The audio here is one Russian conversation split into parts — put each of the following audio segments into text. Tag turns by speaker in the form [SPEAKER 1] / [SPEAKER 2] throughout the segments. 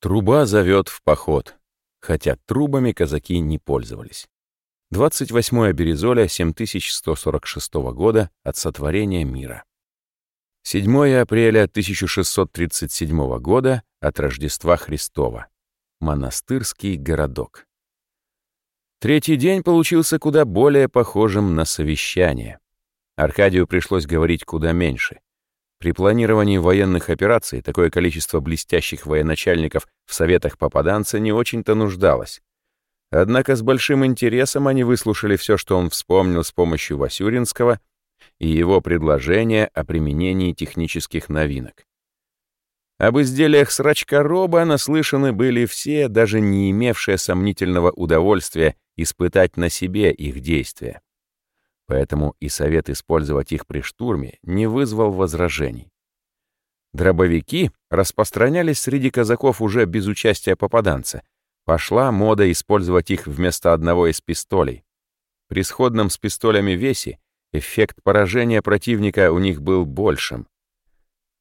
[SPEAKER 1] Труба зовет в поход, хотя трубами казаки не пользовались. 28 Березоля 7146 года от сотворения мира. 7 апреля 1637 года от Рождества Христова. Монастырский городок. Третий день получился куда более похожим на совещание. Аркадию пришлось говорить куда меньше. При планировании военных операций такое количество блестящих военачальников в советах попаданца не очень-то нуждалось. Однако с большим интересом они выслушали все, что он вспомнил с помощью Васюринского и его предложение о применении технических новинок. Об изделиях срачка-роба наслышаны были все, даже не имевшие сомнительного удовольствия испытать на себе их действия. Поэтому и совет использовать их при штурме не вызвал возражений. Дробовики распространялись среди казаков уже без участия попаданца. Пошла мода использовать их вместо одного из пистолей. При сходном с пистолями весе эффект поражения противника у них был большим.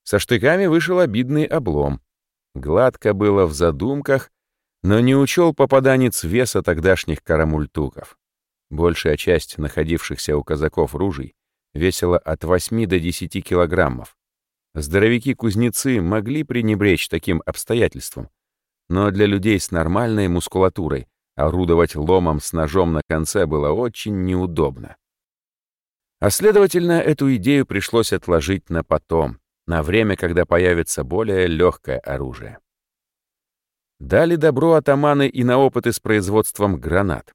[SPEAKER 1] Со штыками вышел обидный облом. Гладко было в задумках, но не учел попаданец веса тогдашних карамультуков. Большая часть находившихся у казаков ружей весила от 8 до 10 килограммов. Здоровики-кузнецы могли пренебречь таким обстоятельством, но для людей с нормальной мускулатурой орудовать ломом с ножом на конце было очень неудобно. А следовательно, эту идею пришлось отложить на потом, на время, когда появится более легкое оружие. Дали добро атаманы и на опыты с производством гранат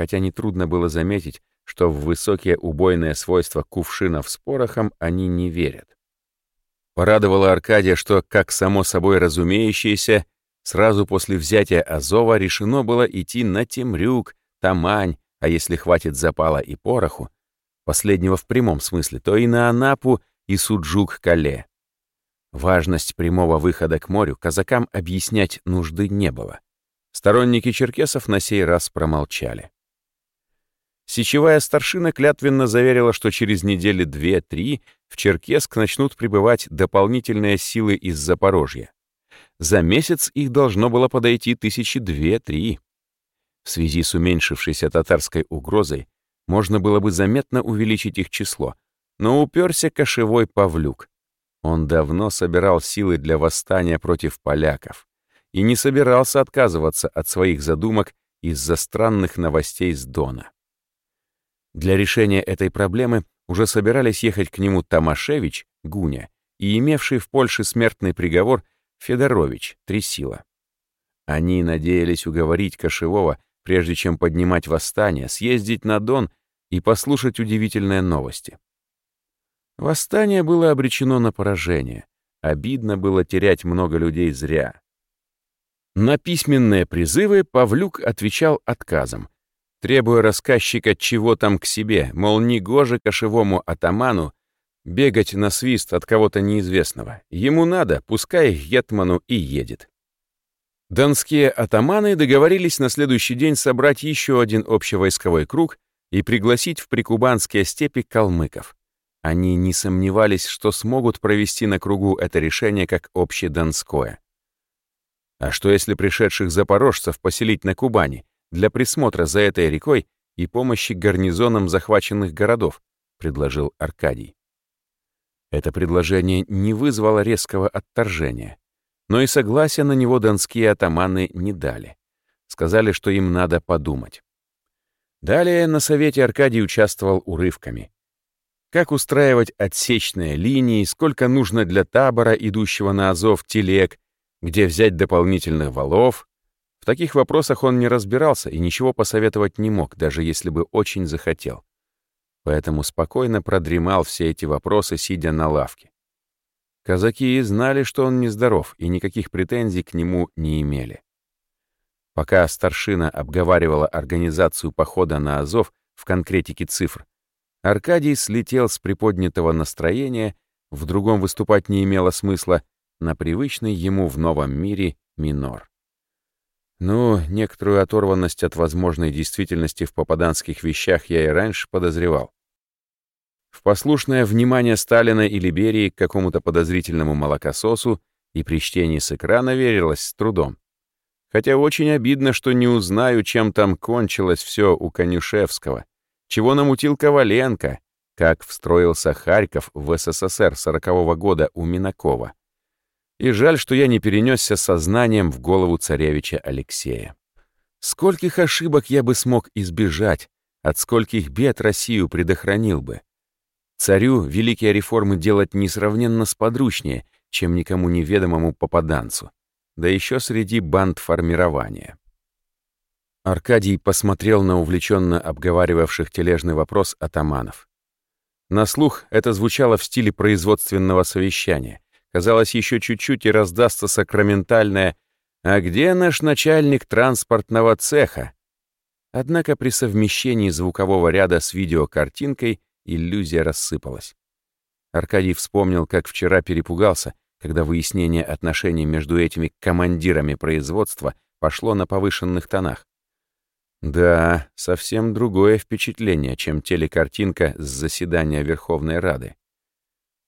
[SPEAKER 1] хотя нетрудно было заметить, что в высокие убойные свойства кувшинов с порохом они не верят. Порадовало Аркадия, что, как само собой разумеющееся, сразу после взятия Азова решено было идти на Темрюк, Тамань, а если хватит запала и пороху, последнего в прямом смысле, то и на Анапу и Суджук-Кале. Важность прямого выхода к морю казакам объяснять нужды не было. Сторонники черкесов на сей раз промолчали. Сечевая старшина клятвенно заверила, что через недели две-три в Черкесск начнут прибывать дополнительные силы из Запорожья. За месяц их должно было подойти тысячи две-три. В связи с уменьшившейся татарской угрозой можно было бы заметно увеличить их число, но уперся кошевой Павлюк. Он давно собирал силы для восстания против поляков и не собирался отказываться от своих задумок из-за странных новостей с Дона. Для решения этой проблемы уже собирались ехать к нему Томашевич, Гуня, и имевший в Польше смертный приговор Федорович, Тресила. Они надеялись уговорить Кошевого, прежде чем поднимать восстание, съездить на Дон и послушать удивительные новости. Восстание было обречено на поражение. Обидно было терять много людей зря. На письменные призывы Павлюк отвечал отказом, требуя рассказчика чего там к себе, мол, не кошевому атаману бегать на свист от кого-то неизвестного. Ему надо, пускай Гетману и едет. Донские атаманы договорились на следующий день собрать еще один общевойсковой круг и пригласить в прикубанские степи калмыков. Они не сомневались, что смогут провести на кругу это решение как общедонское. А что если пришедших запорожцев поселить на Кубани, для присмотра за этой рекой и помощи гарнизонам захваченных городов, предложил Аркадий. Это предложение не вызвало резкого отторжения, но и согласия на него донские атаманы не дали. Сказали, что им надо подумать. Далее на совете Аркадий участвовал урывками. Как устраивать отсечные линии, сколько нужно для табора, идущего на Азов, телег, где взять дополнительных валов, в таких вопросах он не разбирался и ничего посоветовать не мог, даже если бы очень захотел. Поэтому спокойно продремал все эти вопросы, сидя на лавке. Казаки и знали, что он нездоров, и никаких претензий к нему не имели. Пока старшина обговаривала организацию похода на Азов в конкретике цифр, Аркадий слетел с приподнятого настроения, в другом выступать не имело смысла, на привычный ему в новом мире минор. Ну, некоторую оторванность от возможной действительности в попаданских вещах я и раньше подозревал. В послушное внимание Сталина или Берии к какому-то подозрительному молокососу и при чтении с экрана верилось с трудом. Хотя очень обидно, что не узнаю, чем там кончилось все у Конюшевского, чего намутил Коваленко, как встроился Харьков в СССР сорокового года у Минакова. И жаль, что я не перенесся сознанием в голову царевича Алексея. Скольких ошибок я бы смог избежать, от скольких бед Россию предохранил бы. Царю великие реформы делать несравненно сподручнее, чем никому неведомому попаданцу, да еще среди банд формирования. Аркадий посмотрел на увлеченно обговаривавших тележный вопрос атаманов. На слух это звучало в стиле производственного совещания. Казалось, еще чуть-чуть и раздастся сакраментальное «А где наш начальник транспортного цеха?» Однако при совмещении звукового ряда с видеокартинкой иллюзия рассыпалась. Аркадий вспомнил, как вчера перепугался, когда выяснение отношений между этими командирами производства пошло на повышенных тонах. Да, совсем другое впечатление, чем телекартинка с заседания Верховной Рады.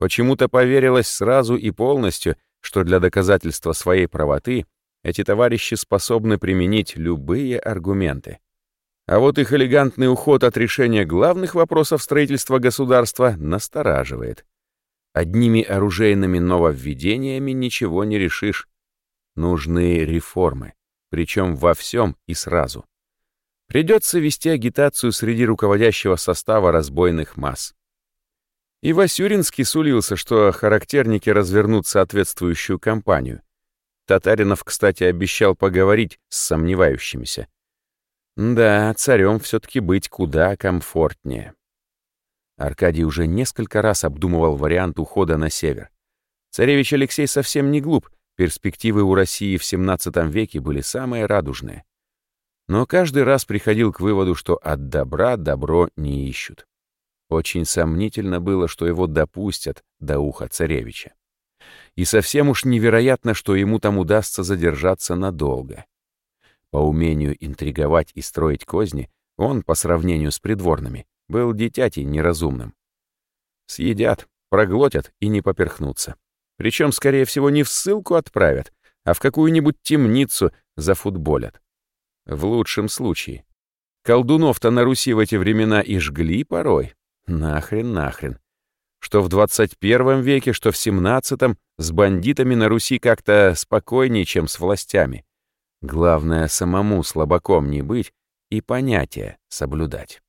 [SPEAKER 1] Почему-то поверилось сразу и полностью, что для доказательства своей правоты эти товарищи способны применить любые аргументы. А вот их элегантный уход от решения главных вопросов строительства государства настораживает. Одними оружейными нововведениями ничего не решишь. Нужны реформы, причем во всем и сразу. Придется вести агитацию среди руководящего состава разбойных масс. И Васюринский сулился, что характерники развернут соответствующую кампанию. Татаринов, кстати, обещал поговорить с сомневающимися. Да, царем все-таки быть куда комфортнее. Аркадий уже несколько раз обдумывал вариант ухода на север. Царевич Алексей совсем не глуп, перспективы у России в XVII веке были самые радужные но каждый раз приходил к выводу, что от добра добро не ищут. Очень сомнительно было, что его допустят до уха царевича. И совсем уж невероятно, что ему там удастся задержаться надолго. По умению интриговать и строить козни он, по сравнению с придворными, был дитятей неразумным. Съедят, проглотят и не поперхнутся. Причем, скорее всего, не в ссылку отправят, а в какую-нибудь темницу зафутболят. В лучшем случае. Колдунов-то на Руси в эти времена и жгли порой. Нахрен, нахрен. Что в 21 веке, что в 17 с бандитами на Руси как-то спокойнее, чем с властями. Главное, самому слабаком не быть и понятия соблюдать.